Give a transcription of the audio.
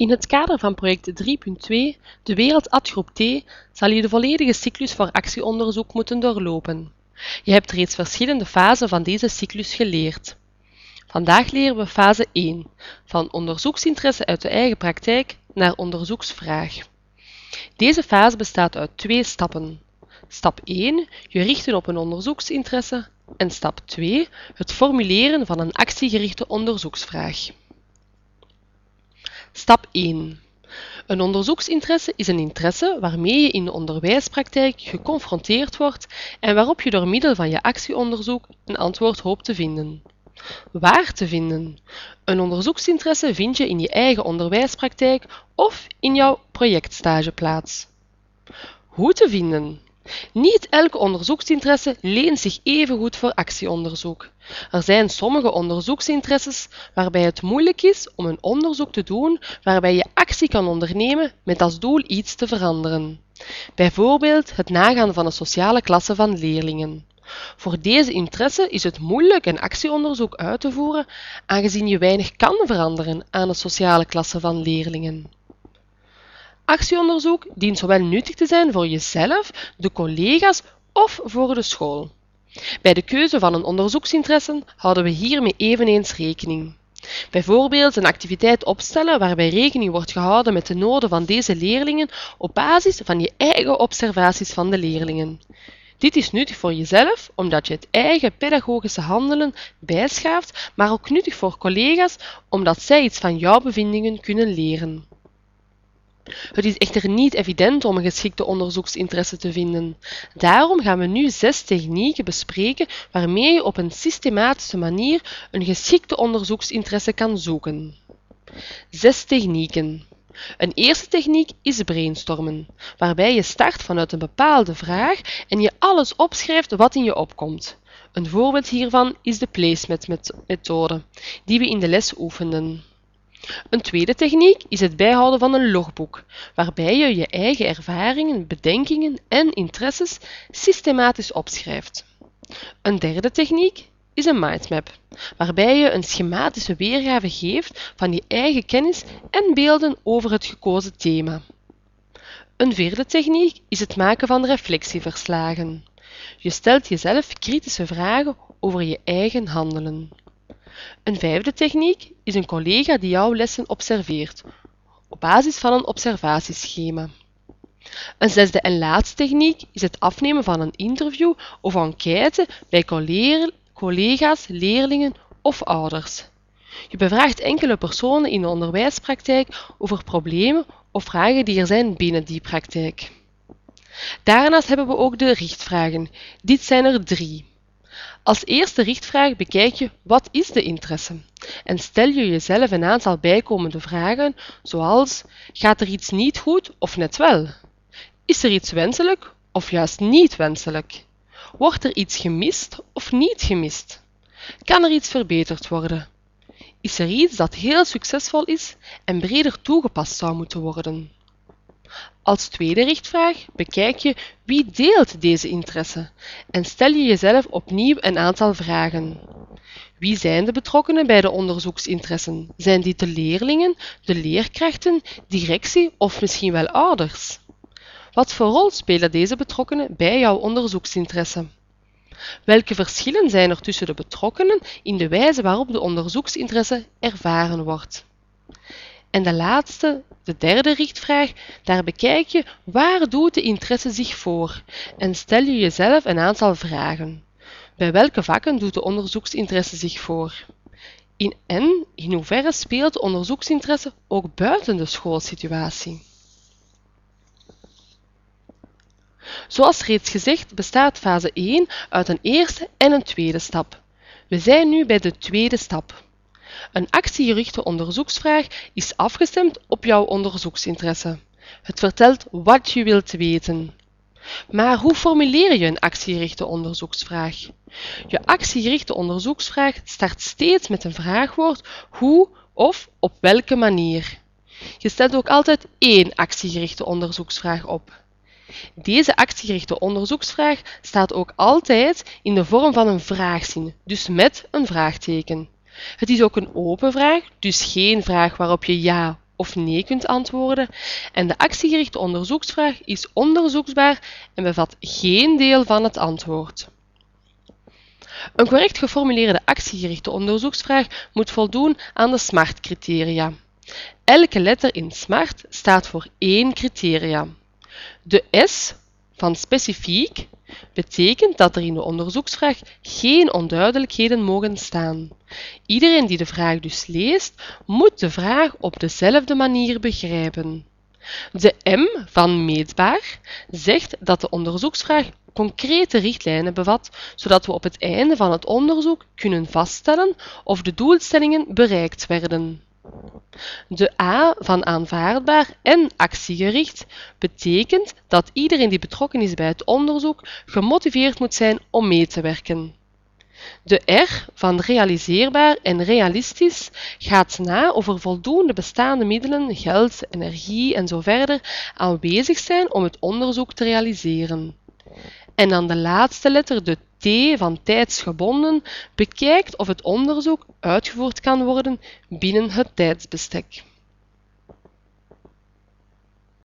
In het kader van project 3.2 De Wereld Ad Groep T zal je de volledige cyclus voor actieonderzoek moeten doorlopen. Je hebt reeds verschillende fasen van deze cyclus geleerd. Vandaag leren we fase 1, van onderzoeksinteresse uit de eigen praktijk naar onderzoeksvraag. Deze fase bestaat uit twee stappen. Stap 1, je richten op een onderzoeksinteresse en stap 2, het formuleren van een actiegerichte onderzoeksvraag. Stap 1. Een onderzoeksinteresse is een interesse waarmee je in de onderwijspraktijk geconfronteerd wordt en waarop je door middel van je actieonderzoek een antwoord hoopt te vinden. Waar te vinden? Een onderzoeksinteresse vind je in je eigen onderwijspraktijk of in jouw projectstageplaats. Hoe te vinden? Niet elke onderzoeksinteresse leent zich even goed voor actieonderzoek. Er zijn sommige onderzoeksinteresses waarbij het moeilijk is om een onderzoek te doen waarbij je actie kan ondernemen met als doel iets te veranderen. Bijvoorbeeld het nagaan van de sociale klasse van leerlingen. Voor deze interesse is het moeilijk een actieonderzoek uit te voeren, aangezien je weinig kan veranderen aan de sociale klasse van leerlingen. Actieonderzoek dient zowel nuttig te zijn voor jezelf, de collega's of voor de school. Bij de keuze van een onderzoeksinteresse houden we hiermee eveneens rekening. Bijvoorbeeld een activiteit opstellen waarbij rekening wordt gehouden met de noden van deze leerlingen op basis van je eigen observaties van de leerlingen. Dit is nuttig voor jezelf omdat je het eigen pedagogische handelen bijschaft, maar ook nuttig voor collega's omdat zij iets van jouw bevindingen kunnen leren. Het is echter niet evident om een geschikte onderzoeksinteresse te vinden. Daarom gaan we nu zes technieken bespreken waarmee je op een systematische manier een geschikte onderzoeksinteresse kan zoeken. Zes technieken. Een eerste techniek is brainstormen, waarbij je start vanuit een bepaalde vraag en je alles opschrijft wat in je opkomt. Een voorbeeld hiervan is de placement-methode, die we in de les oefenden. Een tweede techniek is het bijhouden van een logboek, waarbij je je eigen ervaringen, bedenkingen en interesses systematisch opschrijft. Een derde techniek is een mindmap, waarbij je een schematische weergave geeft van je eigen kennis en beelden over het gekozen thema. Een vierde techniek is het maken van reflectieverslagen. Je stelt jezelf kritische vragen over je eigen handelen. Een vijfde techniek is een collega die jouw lessen observeert, op basis van een observatieschema. Een zesde en laatste techniek is het afnemen van een interview of enquête bij collega's, leerlingen of ouders. Je bevraagt enkele personen in de onderwijspraktijk over problemen of vragen die er zijn binnen die praktijk. Daarnaast hebben we ook de richtvragen. Dit zijn er drie. Als eerste richtvraag bekijk je wat is de interesse en stel je jezelf een aantal bijkomende vragen zoals gaat er iets niet goed of net wel? Is er iets wenselijk of juist niet wenselijk? Wordt er iets gemist of niet gemist? Kan er iets verbeterd worden? Is er iets dat heel succesvol is en breder toegepast zou moeten worden? Als tweede richtvraag bekijk je wie deelt deze interesse en stel je jezelf opnieuw een aantal vragen. Wie zijn de betrokkenen bij de onderzoeksinteressen? Zijn dit de leerlingen, de leerkrachten, directie of misschien wel ouders? Wat voor rol spelen deze betrokkenen bij jouw onderzoeksinteresse? Welke verschillen zijn er tussen de betrokkenen in de wijze waarop de onderzoeksinteresse ervaren wordt? En de laatste, de derde richtvraag, daar bekijk je waar doet de interesse zich voor en stel je jezelf een aantal vragen. Bij welke vakken doet de onderzoeksinteresse zich voor? In en in hoeverre speelt onderzoeksinteresse ook buiten de schoolsituatie? Zoals reeds gezegd bestaat fase 1 uit een eerste en een tweede stap. We zijn nu bij de tweede stap. Een actiegerichte onderzoeksvraag is afgestemd op jouw onderzoeksinteresse. Het vertelt wat je wilt weten. Maar hoe formuleer je een actiegerichte onderzoeksvraag? Je actiegerichte onderzoeksvraag start steeds met een vraagwoord hoe of op welke manier. Je stelt ook altijd één actiegerichte onderzoeksvraag op. Deze actiegerichte onderzoeksvraag staat ook altijd in de vorm van een vraagzin, dus met een vraagteken. Het is ook een open vraag, dus geen vraag waarop je ja of nee kunt antwoorden. En de actiegerichte onderzoeksvraag is onderzoeksbaar en bevat geen deel van het antwoord. Een correct geformuleerde actiegerichte onderzoeksvraag moet voldoen aan de SMART-criteria. Elke letter in SMART staat voor één criteria. De S van specifiek betekent dat er in de onderzoeksvraag geen onduidelijkheden mogen staan. Iedereen die de vraag dus leest, moet de vraag op dezelfde manier begrijpen. De M van meetbaar zegt dat de onderzoeksvraag concrete richtlijnen bevat, zodat we op het einde van het onderzoek kunnen vaststellen of de doelstellingen bereikt werden. De A van aanvaardbaar en actiegericht betekent dat iedereen die betrokken is bij het onderzoek gemotiveerd moet zijn om mee te werken. De R van realiseerbaar en realistisch gaat na of er voldoende bestaande middelen, geld, energie en zo verder aanwezig zijn om het onderzoek te realiseren. En dan de laatste letter, de T van tijdsgebonden, bekijkt of het onderzoek uitgevoerd kan worden binnen het tijdsbestek.